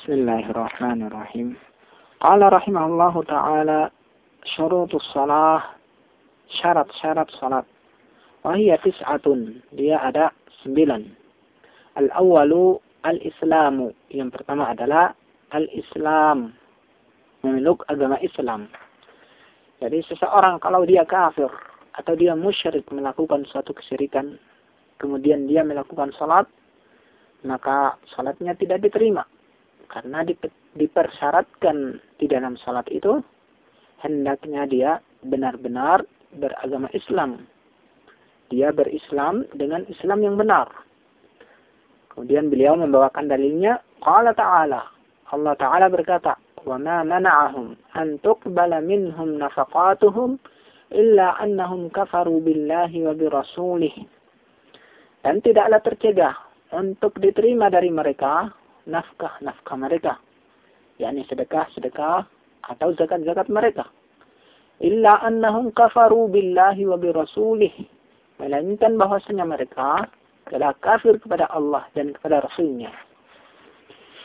Bismillahirrahmanirrahim. Qala rahimahullahu ta'ala syurutus salah syarat-syarat salat. Wahiyya tis'atun. Dia ada sembilan. Al-awwalu al-islamu. Yang pertama adalah al-islam. Memeluk agama Islam. Jadi seseorang kalau dia kafir atau dia musyrik melakukan suatu kesyirikan, kemudian dia melakukan salat, maka salatnya tidak diterima karena dipersyaratkan di dalam salat itu hendaknya dia benar-benar beragama Islam. Dia berislam dengan Islam yang benar. Kemudian beliau membawakan dalilnya, qala ta'ala. Allah Ta'ala berkata, وَمَا مَنَعَهُمْ أَن تُقْبَلَ مِنْهُمْ نَفَقَاتُهُمْ إِلَّا أَنَّهُمْ كَفَرُوا بِاللَّهِ وَبِرَسُولِهِ Dan tidaklah tercegah untuk diterima dari mereka nafkah-nafkah mereka, yakni sedekah-sedekah atau zakat-zakat mereka. Illa annahum kafaru billahi wa birasulih. Melainkan bahwasanya mereka telah kafir kepada Allah dan kepada Rasulnya.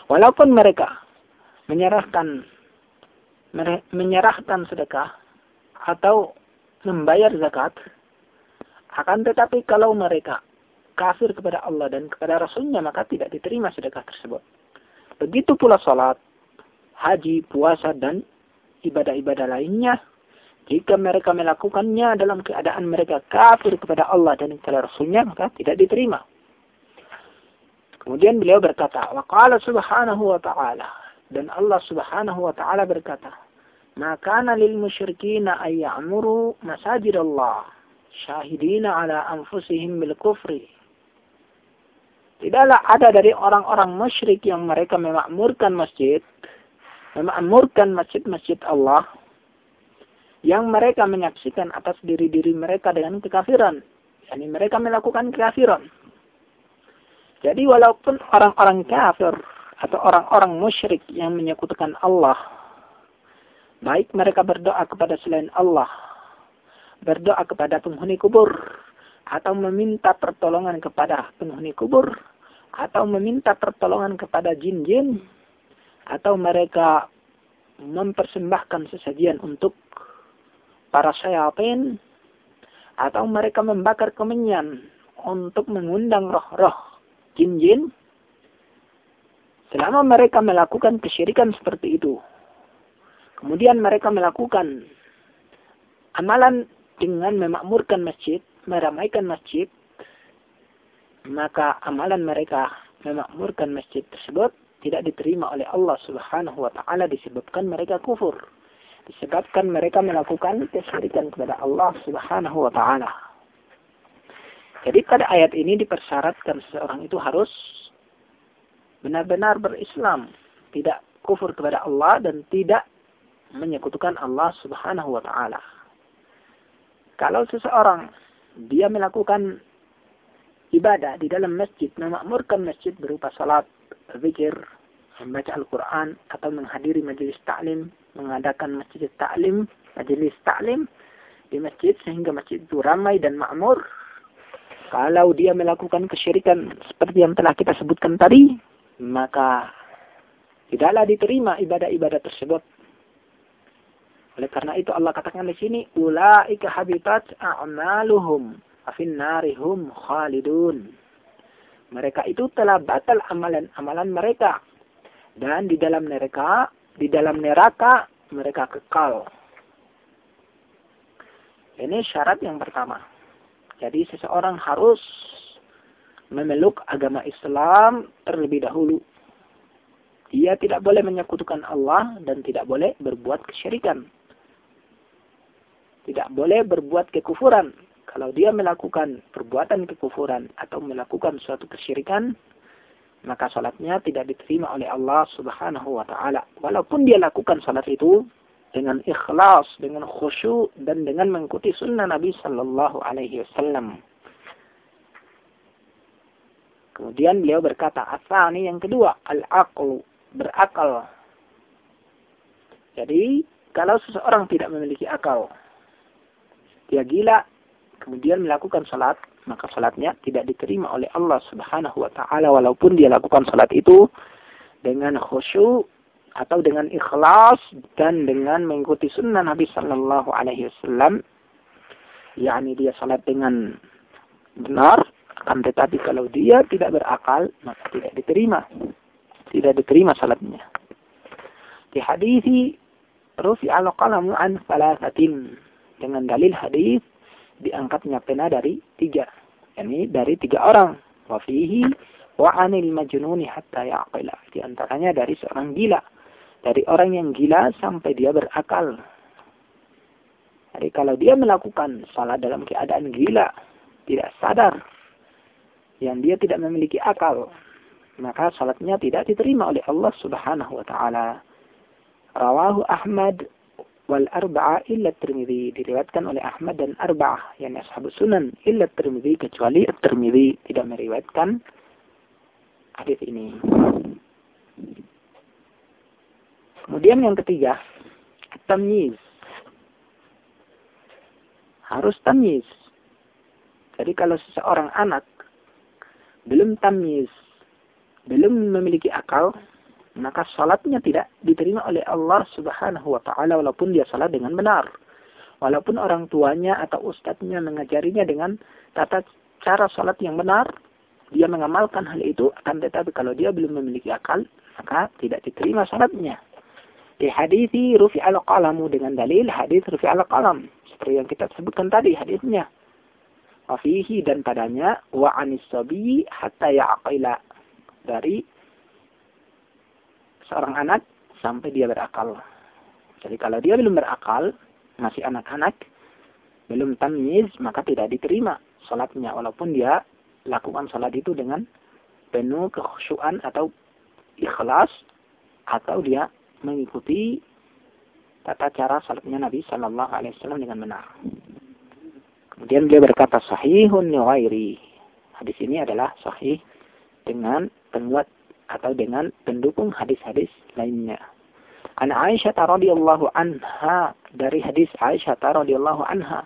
Walaupun mereka menyerahkan menyerahkan sedekah atau membayar zakat, akan tetapi kalau mereka kafir kepada Allah dan kepada Rasulnya maka tidak diterima sedekah tersebut. Begitu pula salat, haji, puasa dan ibadah-ibadah lainnya. Jika mereka melakukannya dalam keadaan mereka kafir kepada Allah dan kepada Rasulnya maka tidak diterima. Kemudian beliau berkata, wa qala subhanahu wa ta'ala. Dan Allah subhanahu wa ta'ala berkata, maka lil musyrikina ay ya'muru masajid Allah syahidina ala anfusihim bil kufri Tidaklah ada dari orang-orang musyrik yang mereka memakmurkan masjid, memakmurkan masjid-masjid Allah, yang mereka menyaksikan atas diri-diri mereka dengan kekafiran. Yani mereka melakukan kekafiran. Jadi walaupun orang-orang kafir atau orang-orang musyrik yang menyekutukan Allah, baik mereka berdoa kepada selain Allah, berdoa kepada penghuni kubur, atau meminta pertolongan kepada penghuni kubur atau meminta pertolongan kepada jin-jin atau mereka mempersembahkan sesajian untuk para syaitan atau mereka membakar kemenyan untuk mengundang roh-roh jin-jin. Selama mereka melakukan kesyirikan seperti itu kemudian mereka melakukan amalan dengan memakmurkan masjid meramaikan masjid, maka amalan mereka memakmurkan masjid tersebut tidak diterima oleh Allah Subhanahu wa taala disebabkan mereka kufur. Disebabkan mereka melakukan kesyirikan kepada Allah Subhanahu wa taala. Jadi pada ayat ini dipersyaratkan seseorang itu harus benar-benar berislam, tidak kufur kepada Allah dan tidak menyekutukan Allah Subhanahu wa taala. Kalau seseorang dia melakukan ibadah di dalam masjid, memakmurkan masjid berupa salat, zikir, membaca Al-Quran, atau menghadiri majelis taklim, mengadakan masjid taklim, majelis taklim di masjid sehingga masjid itu ramai dan makmur. Kalau dia melakukan kesyirikan seperti yang telah kita sebutkan tadi, maka tidaklah diterima ibadah-ibadah tersebut oleh karena itu Allah katakan di sini ulaika habitat a'maluhum afin narihum khalidun. Mereka itu telah batal amalan-amalan mereka dan di dalam neraka di dalam neraka mereka kekal. Ini syarat yang pertama. Jadi seseorang harus memeluk agama Islam terlebih dahulu. Dia tidak boleh menyekutukan Allah dan tidak boleh berbuat kesyirikan tidak boleh berbuat kekufuran. Kalau dia melakukan perbuatan kekufuran atau melakukan suatu kesyirikan, maka salatnya tidak diterima oleh Allah Subhanahu wa taala. Walaupun dia lakukan salat itu dengan ikhlas, dengan khusyuk dan dengan mengikuti sunnah Nabi sallallahu alaihi wasallam. Kemudian beliau berkata, asani yang kedua, al-aqlu, berakal. Jadi, kalau seseorang tidak memiliki akal, dia gila, kemudian melakukan salat, maka salatnya tidak diterima oleh Allah Subhanahu wa taala. Walaupun dia lakukan salat itu dengan khusyuk atau dengan ikhlas dan dengan mengikuti sunnah Nabi Sallallahu Alaihi Wasallam, yakni dia salat dengan benar, akan tetapi kalau dia tidak berakal maka tidak diterima, tidak diterima salatnya. Di hadis rufi al qalamu an salasatin dengan dalil hadis diangkatnya pena dari tiga, yakni dari tiga orang. Wafihi wa anil majnuni hatta yaqila. Di antaranya dari seorang gila dari orang yang gila sampai dia berakal. Jadi kalau dia melakukan salat dalam keadaan gila, tidak sadar, yang dia tidak memiliki akal, maka salatnya tidak diterima oleh Allah Subhanahu wa taala. Rawahu Ahmad wal arba'a illa Tirmidzi diriwayatkan oleh Ahmad dan arba'ah yang ashabus sunan illa Tirmidzi kecuali Tirmidzi tidak meriwayatkan hadis ini. Kemudian yang ketiga, tamyiz. Harus tamyiz. Jadi kalau seseorang anak belum tamyiz, belum memiliki akal, maka salatnya tidak diterima oleh Allah Subhanahu wa taala walaupun dia salat dengan benar. Walaupun orang tuanya atau ustadznya mengajarinya dengan tata cara salat yang benar, dia mengamalkan hal itu akan tetapi kalau dia belum memiliki akal, maka tidak diterima salatnya di hadis rufi al qalamu dengan dalil hadis rufi al qalam seperti yang kita sebutkan tadi hadisnya wafihi dan padanya wa anis hatta ya'qila dari seorang anak sampai dia berakal. Jadi kalau dia belum berakal, masih anak-anak, belum tamyiz, maka tidak diterima salatnya walaupun dia lakukan salat itu dengan penuh kekhusyuan atau ikhlas atau dia mengikuti tata cara salatnya Nabi Shallallahu Alaihi Wasallam dengan benar. Kemudian beliau berkata sahihun ghairi. Hadis ini adalah sahih dengan penguat atau dengan pendukung hadis-hadis lainnya. An Aisyah radhiyallahu anha dari hadis Aisyah radhiyallahu anha.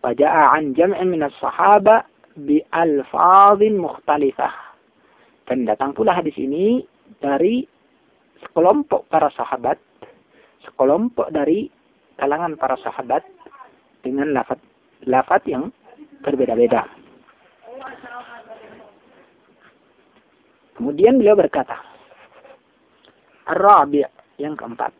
Waja'a an jam'in min as-sahaba bi alfadhin mukhtalifah. Dan datang pula hadis ini dari sekelompok para sahabat, sekelompok dari kalangan para sahabat dengan lafat lafat yang berbeda-beda. Kemudian beliau berkata, Ar-Rabi' yang keempat,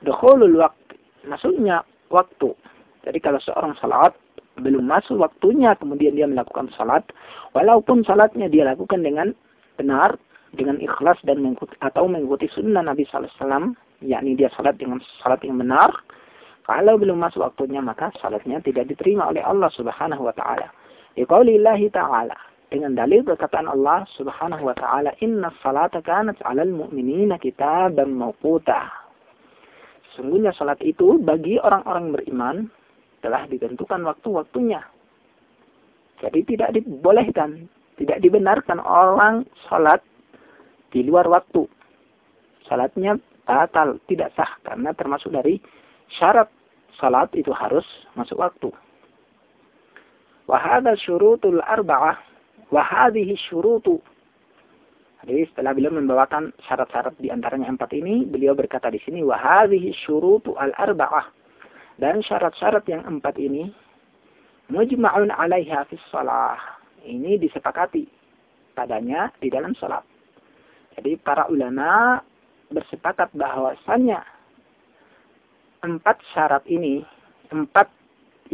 Dukhulul waktu, masuknya waktu. Jadi kalau seorang salat belum masuk waktunya kemudian dia melakukan salat, walaupun salatnya dia lakukan dengan benar, dengan ikhlas dan mengikuti atau mengikuti sunnah Nabi Sallallahu Alaihi Wasallam, yakni dia salat dengan salat yang benar. Kalau belum masuk waktunya maka salatnya tidak diterima oleh Allah Subhanahu Wa Taala. Diqaulillahi Taala dengan dalil perkataan Allah Subhanahu Wa Taala, Inna salata kanat alal mu'minina kitaban mawquta. Sungguhnya salat itu bagi orang-orang beriman telah ditentukan waktu-waktunya. Jadi tidak dibolehkan, tidak dibenarkan orang salat di luar waktu. Salatnya batal, tidak sah karena termasuk dari syarat salat itu harus masuk waktu. Wahada syurutul arba'ah wahadihi syurutu. Jadi setelah beliau membawakan syarat-syarat di antaranya empat ini, beliau berkata di sini wahadihi syurutu al arba'ah dan syarat-syarat yang empat ini mujma'un 'alaiha fis shalah. Ini disepakati padanya di dalam salat. Jadi para ulama bersepakat bahwasannya empat syarat ini, empat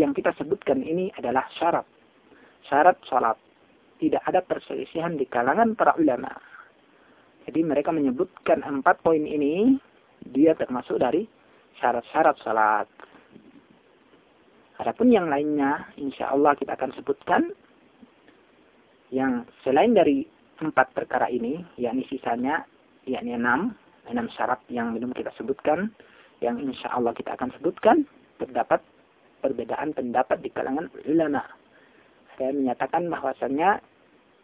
yang kita sebutkan ini adalah syarat. Syarat sholat. Tidak ada perselisihan di kalangan para ulama. Jadi mereka menyebutkan empat poin ini, dia termasuk dari syarat-syarat sholat. Adapun yang lainnya, insya Allah kita akan sebutkan yang selain dari empat perkara ini, yakni sisanya, yakni enam, enam syarat yang belum kita sebutkan, yang insya Allah kita akan sebutkan, terdapat perbedaan pendapat di kalangan ulama. Saya menyatakan bahwasannya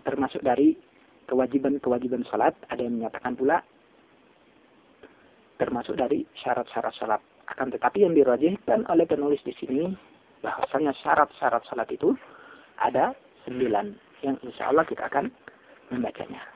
termasuk dari kewajiban-kewajiban salat, ada yang menyatakan pula termasuk dari syarat-syarat salat. Akan tetapi yang dirajihkan oleh penulis di sini bahwasanya syarat-syarat salat itu ada sembilan yang insya Allah kita akan membacanya